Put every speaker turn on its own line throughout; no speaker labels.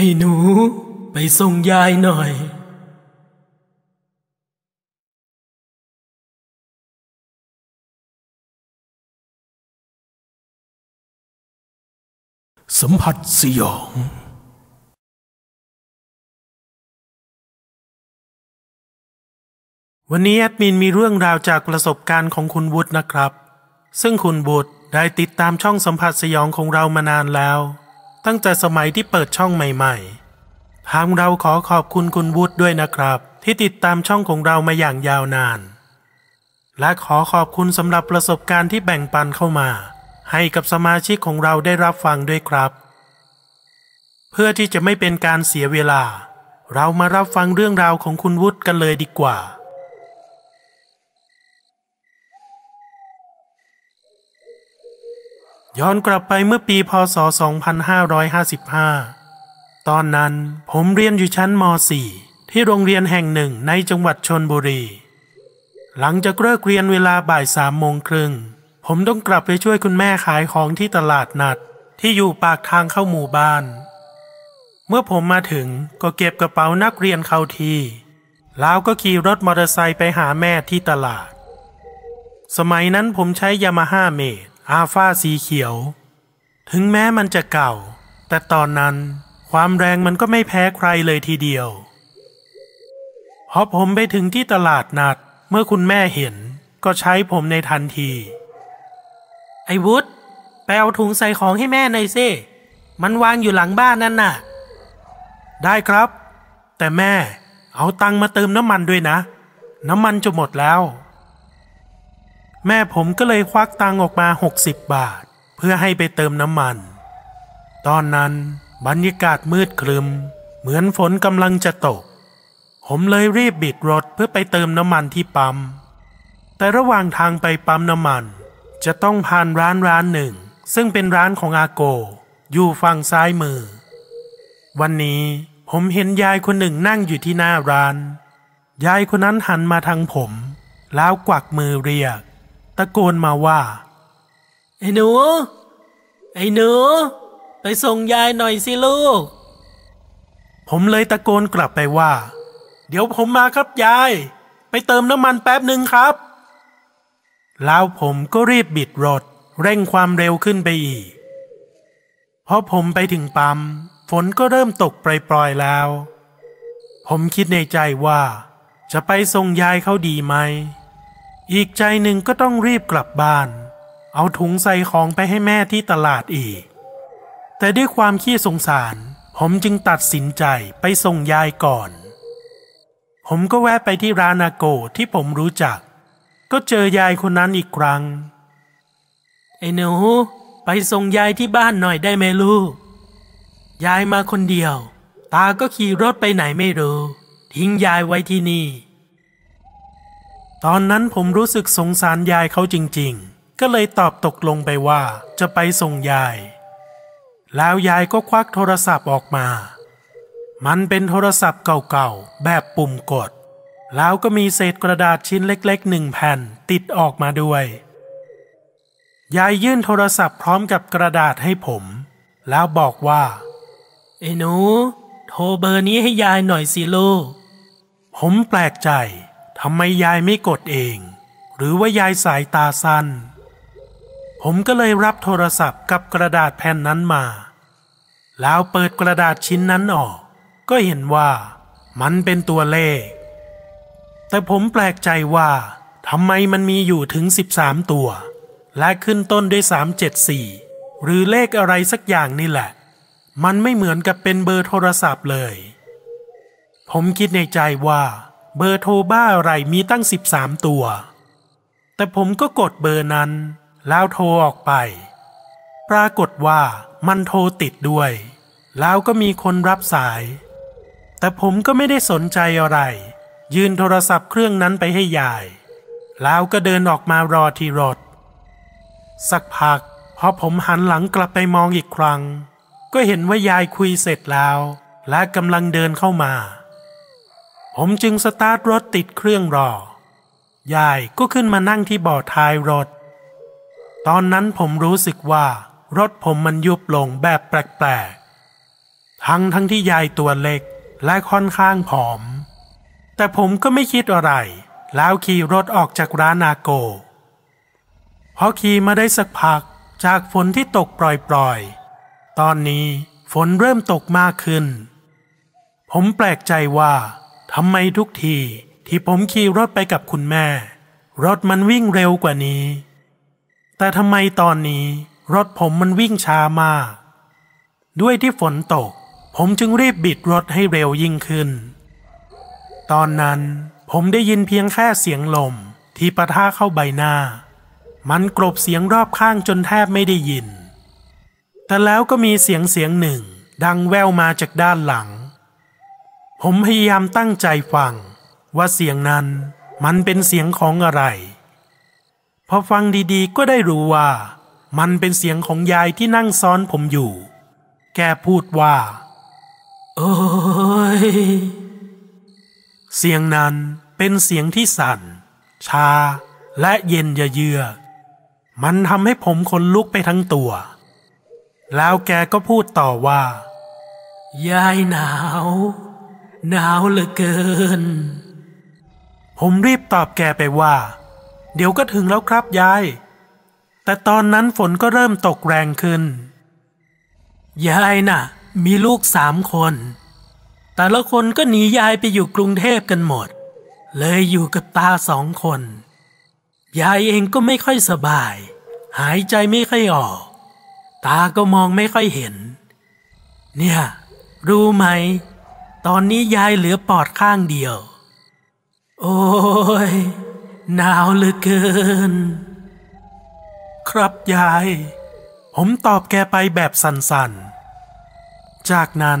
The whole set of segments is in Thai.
ไอ้หนู ไปส่งยายหน่อย สัมผัสสยองวันนี้แอดมินมีเรื่องราวจากประสบการณ์ของคุณวุฒินะครับ ซึ่งคุณบุตรได้ติดตามช่องสัมผัสสยองของเรามานานแล้ว ตั้งแต่สมัยที่เปิดช่องใหม่ ๆ ทางเราขอขอบคุณคุณวุฒิด้วยนะครับ ที่ติดตามช่องของเรามาอย่างยาวนาน และขอขอบคุณสำหรับประสบการณ์ที่แบ่งปันเข้ามา ให้กับสมาชิกของเราได้รับฟังด้วยครับ เพื่อที่จะไม่เป็นการเสียเวลา เรามารับฟังเรื่องราวของคุณวุฒิกันเลยดีกว่า ย้อนกลับไปเมื่อปีพศ 2555 ตอนนั้นผมเรียนอยู่ชั้นม .4 ที่โรงเรียนแห่งหนึ่งในจังหวัดชนบุรี หลังจากเลิกเรียนเวลาบ่ายสามโมงครึ่ง ผมต้องกลับไปช่วยคุณแม่ขายของที่ตลาดนัด ที่อยู่ปากทางเข้าหมู่บ้าน เมื่อผมมาถึงก็เก็บกระเป๋านักเรียนเข้าที แล้วก็ขี่รถมอเตอร์ไซค์ไปหาแม่ที่ตลาด สมัยนั้นผมใช้ยามาฮ่าเมด อาฟาสีเขียว ถึงแม้มันจะเก่า แต่ตอนนั้นความแรงมันก็ไม่แพ้ใครเลยทีเดียวพอผมไปถึงที่ตลาดนัด เมื่อคุณแม่เห็นก็ใช้ผมในทันที ไอ้วุฒไปเอาถุงใส่ของให้แม่หน่อยสิมันวางอยู่หลังบ้านนั่นน่ะ ได้ครับ แต่แม่เอาตังมาเติมน้ำมันด้วยนะ น้ำมันจะหมดแล้ว แม่ผมก็เลยควักตังออกมา 60 บาท เพื่อให้ไปเติมน้ำมัน ตอนนั้นบรรยากาศมืดครึม เหมือนฝนกำลังจะตก ผมเลยรีบบิดรถเพื่อไปเติมน้ำมันที่ปั๊ม แต่ระหว่างทางไปปั๊มน้ำมัน จะต้องผ่านร้านร้านหนึ่ง ซึ่งเป็นร้านของอาโก อยู่ฝั่งซ้ายมือ วันนี้ผมเห็นยายคนหนึ่งนั่งอยู่ที่หน้าร้าน ยายคนนั้นหันมาทางผม แล้วกวักมือเรียก ตะโกนมาว่า ไอ้หนู ไอ้หนู ไปส่งยายหน่อยสิลูก ผมเลยตะโกนกลับไปว่า เดี๋ยวผมมาครับยาย ไปเติมน้ำมันแป๊บหนึ่งครับ แล้วผมก็รีบบิดรถเร่งความเร็วขึ้นไปอีก พอผมไปถึงปั๊มฝนก็เริ่มตกปล่อยๆแล้ว ผมคิดในใจว่า จะไปส่งยายเขาดีไหม อีกใจหนึ่งก็ต้องรีบกลับบ้าน เอาถุงใส่ของไปให้แม่ที่ตลาดอีก แต่ด้วยความขี้สงสาร ผมจึงตัดสินใจไปส่งยายก่อน ผมก็แวะไปที่ร้านอาโกที่ผมรู้จัก ก็เจอยายคนนั้นอีกครั้ง ไอ้หนูไปส่งยายที่บ้านหน่อยได้ไหมลูก ยายมาคนเดียว ตาก็ขี่รถไปไหนไม่รู้ ทิ้งยายไว้ที่นี่ ตอนนั้นผมรู้สึกสงสารยายเขาจริงๆ ก็เลยตอบตกลงไปว่าจะไปส่งยาย แล้วยายก็ควักโทรศัพท์ออกมา มันเป็นโทรศัพท์เก่าๆ แบบปุ่มกด แล้วก็มีเศษกระดาษชิ้นเล็กๆหนึ่งแผ่นติดออกมาด้วย ยายยื่นโทรศัพท์พร้อมกับกระดาษให้ผม แล้วบอกว่าไอ้หนู โทรเบอร์นี้ให้ยายหน่อยสิลูกผมแปลกใจ ทำไมยายไม่กดเอง หรือว่ายายสายตาสั้น ผมก็เลยรับโทรศัพท์กับกระดาษแผ่นนั้นมา แล้วเปิดกระดาษชิ้นนั้นออก ก็เห็นว่ามันเป็นตัวเลข แต่ผมแปลกใจว่าทำไมมันมีอยู่ถึง 13 ตัว และขึ้นต้นด้วย 374 หรือเลขอะไรสักอย่างนี่แหละ มันไม่เหมือนกับเป็นเบอร์โทรศัพท์เลย ผมคิดในใจว่า เบอร์โทรบ้าอะไรมีตั้ง 13 ตัว แต่ผมก็กดเบอร์นั้น แล้วโทรออกไป ปรากฏว่ามันโทรติดด้วย แล้วก็มีคนรับสาย แต่ผมก็ไม่ได้สนใจอะไร ยืนโทรศัพท์เครื่องนั้นไปให้ยาย แล้วก็เดินออกมารอที่รถ สักพักพอผมหันหลังกลับไปมองอีกครั้ง ก็เห็นว่ายายคุยเสร็จแล้ว และกำลังเดินเข้ามา ผมจึงสตาร์ทรถติดเครื่องรอยายก็ขึ้นมานั่งที่เบาะท้ายรถ ตอนนั้นผมรู้สึกว่า รถผมมันยุบลงแบบแปลกๆ ทั้งทั้งที่ยายตัวเล็กและค่อนข้างผอม แต่ผมก็ไม่คิดอะไร แล้วขี่รถออกจากร้านอาโกพอขี่มาได้สักพักจากฝนที่ตกปล่อยๆ ตอนนี้ฝนเริ่มตกมากขึ้น ผมแปลกใจว่า ทำไมทุกทีที่ผมขี่รถไปกับคุณแม่ รถมันวิ่งเร็วกว่านี้ แต่ทำไมตอนนี้ รถผมมันวิ่งช้ามาก ด้วยที่ฝนตก ผมจึงรีบบิดรถให้เร็วยิ่งขึ้น ตอนนั้นผมได้ยินเพียงแค่เสียงลมที่ปะทะเข้าใบหน้า มันกลบเสียงรอบข้างจนแทบไม่ได้ยิน แต่แล้วก็มีเสียงเสียงหนึ่ง ดังแว่วมาจากด้านหลัง ผมพยายามตั้งใจฟัง ว่าเสียงนั้นมันเป็นเสียงของอะไร พอฟังดีๆ ก็ได้รู้ว่า มันเป็นเสียงของยายที่นั่งซ้อนผมอยู่ แกพูดว่า โอ้ย เสียงนั้นเป็นเสียงที่สั่น ชา และเย็นเยือกมันทำให้ผมขนลุกไปทั้งตัว แล้วแกก็พูดต่อว่า ยายหนาว หนาวเหลือเกิน ผมรีบตอบแกไปว่า เดี๋ยวก็ถึงแล้วครับยาย แต่ตอนนั้นฝนก็เริ่มตกแรงขึ้น ยายน่ะ มีลูกสามคน แต่ละคนก็หนียายไปอยู่กรุงเทพกันหมด เลยอยู่กับตาสองคน ยายเองก็ไม่ค่อยสบาย หายใจไม่ค่อยออก ตาก็มองไม่ค่อยเห็น เนี่ย รู้ไหม ตอนนี้ยายเหลือปอดข้างเดียว โอ้ย หนาวเหลือเกิน ครับยาย ผมตอบแกไปแบบสั่นๆ จากนั้น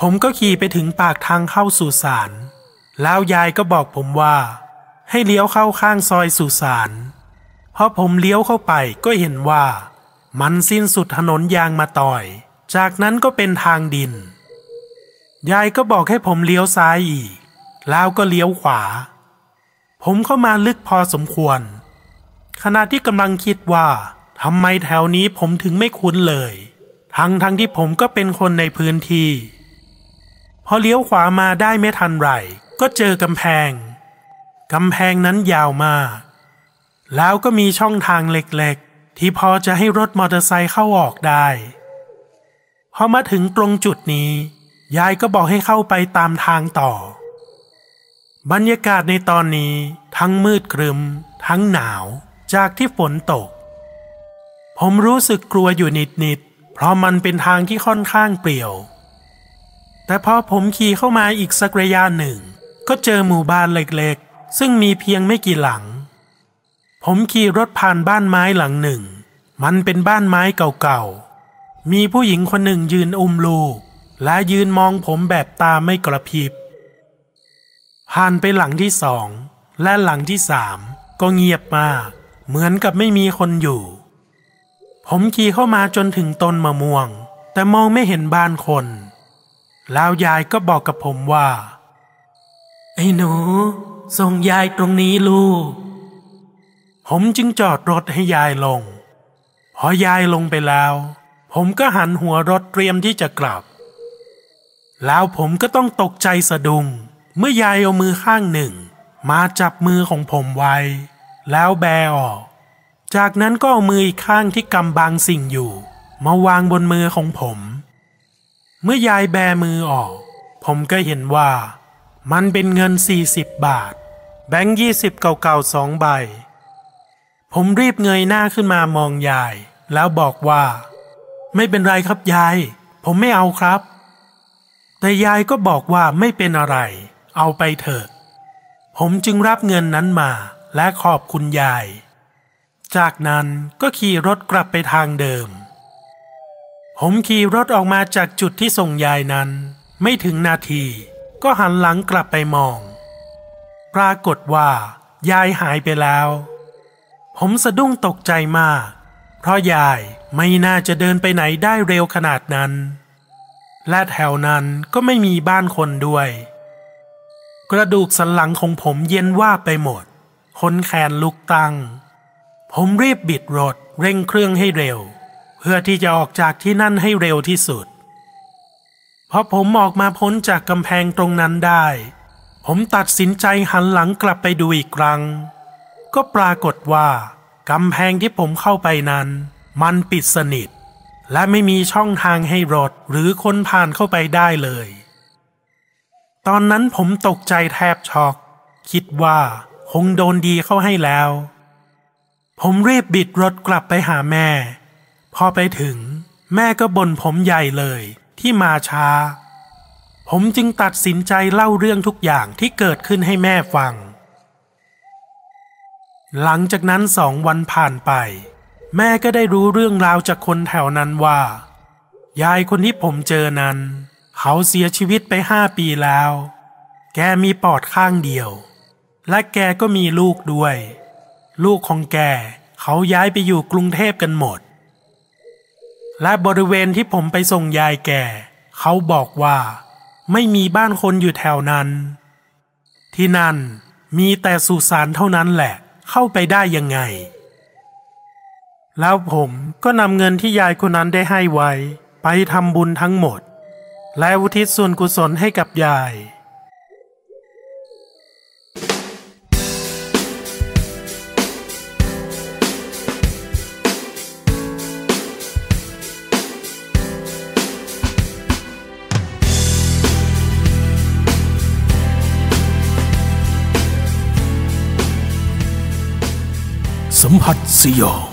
ผมก็ขี่ไปถึงปากทางเข้าสุสาน แล้วยายก็บอกผมว่า ให้เลี้ยวเข้าข้างซอยสุสานพอผมเลี้ยวเข้าไปก็เห็นว่า มันสิ้นสุดถนนยางมาต่อย จากนั้นก็เป็นทางดิน ยายก็บอกให้ผมเลี้ยวซ้ายอีก แล้วก็เลี้ยวขวา ผมเข้ามาลึกพอสมควร ขณะที่กำลังคิดว่าทำไมแถวนี้ผมถึงไม่คุ้นเลย ทั้งทั้งที่ผมก็เป็นคนในพื้นที่ พอเลี้ยวขวามาได้ไม่ทันไร ก็เจอกำแพง กำแพงนั้นยาวมาก แล้วก็มีช่องทางเล็กๆ ที่พอจะให้รถมอเตอร์ไซค์เข้าออกได้ พอมาถึงตรงจุดนี้ ยายก็บอกให้เข้าไปตามทางต่อ บรรยากาศในตอนนี้ทั้งมืดครึม ทั้งหนาวจากที่ฝนตก ผมรู้สึกกลัวอยู่นิดๆเพราะมันเป็นทางที่ค่อนข้างเปลี่ยว แต่พอผมขี่เข้ามาอีกสักระยะหนึ่ง ก็เจอหมู่บ้านเล็กๆ ซึ่งมีเพียงไม่กี่หลัง ผมขี่รถผ่านบ้านไม้หลังหนึ่ง มันเป็นบ้านไม้เก่าๆมีผู้หญิงคนหนึ่งยืนอุ้มลูก และยืนมองผมแบบตาไม่กระพริบผ่านไปหลังที่สองและหลังที่สามก็เงียบมากเหมือนกับไม่มีคนอยู่ ผมขี่เข้ามาจนถึงต้นมะม่วง แต่มองไม่เห็นบ้านคน แล้วยายก็บอกกับผมว่า ไอ้หนูส่งยายตรงนี้ลูก ผมจึงจอดรถให้ยายลง พอยายลงไปแล้ว ผมก็หันหัวรถเตรียมที่จะกลับ แล้วผมก็ต้องตกใจสะดุ้งเมื่อยายเอามือข้างหนึ่ง มาจับมือของผมไว้ แล้วแบออก จากนั้นก็เอามืออีกข้างที่กำบังสิ่งอยู่ มาวางบนมือของผม เมื่อยายแบมือออก ผมก็เห็นว่า มันเป็นเงินสี่สิบบาท แบงค์ยี่สิบเก่าๆสองใบ ผมรีบเงยหน้าขึ้นมามองยาย แล้วบอกว่า ไม่เป็นไรครับยาย ผมไม่เอาครับ แต่ยายก็บอกว่าไม่เป็นอะไร เอาไปเถอะ ผมจึงรับเงินนั้นมาและขอบคุณยาย จากนั้นก็ขี่รถกลับไปทางเดิม ผมขี่รถออกมาจากจุดที่ส่งยายนั้น ไม่ถึงนาที ก็หันหลังกลับไปมอง ปรากฏว่า ยายหายไปแล้ว ผมสะดุ้งตกใจมาก เพราะยายไม่น่าจะเดินไปไหนได้เร็วขนาดนั้น และแถวนั้นก็ไม่มีบ้านคนด้วย กระดูกสันหลังของผมเย็นว่าไปหมด คนแขนลุกตั้ง ผมรีบบิดรถเร่งเครื่องให้เร็ว เพื่อที่จะออกจากที่นั่นให้เร็วที่สุดพอผมออกมาพ้นจากกำแพงตรงนั้นได้ ผมตัดสินใจหันหลังกลับไปดูอีกครั้ง ก็ปรากฏว่ากำแพงที่ผมเข้าไปนั้น มันปิดสนิท และไม่มีช่องทางให้รถหรือคนผ่านเข้าไปได้เลย ตอนนั้นผมตกใจแทบช็อก คิดว่าคงโดนดีเข้าให้แล้ว ผมรีบบิดรถกลับไปหาแม่ พอไปถึง แม่ก็บ่นผมใหญ่เลยที่มาช้า ผมจึงตัดสินใจเล่าเรื่องทุกอย่างที่เกิดขึ้นให้แม่ฟัง หลังจากนั้นสองวันผ่านไป แม่ก็ได้รู้เรื่องราวจากคนแถวนั้นว่า ยายคนที่ผมเจอนั้น เขาเสียชีวิตไปห้าปีแล้ว แกมีปอดข้างเดียว และแกก็มีลูกด้วย ลูกของแกเขาย้ายไปอยู่กรุงเทพกันหมด และบริเวณที่ผมไปส่งยายแกเขาบอกว่า ไม่มีบ้านคนอยู่แถวนั้น ที่นั่นมีแต่สุสานเท่านั้นแหละ เข้าไปได้ยังไง แล้วผมก็นำเงินที่ยายคนนั้นได้ให้ไว้ ไปทำบุญทั้งหมด และอุทิศส่วนกุศลให้กับยาย
สัมผัสสยอง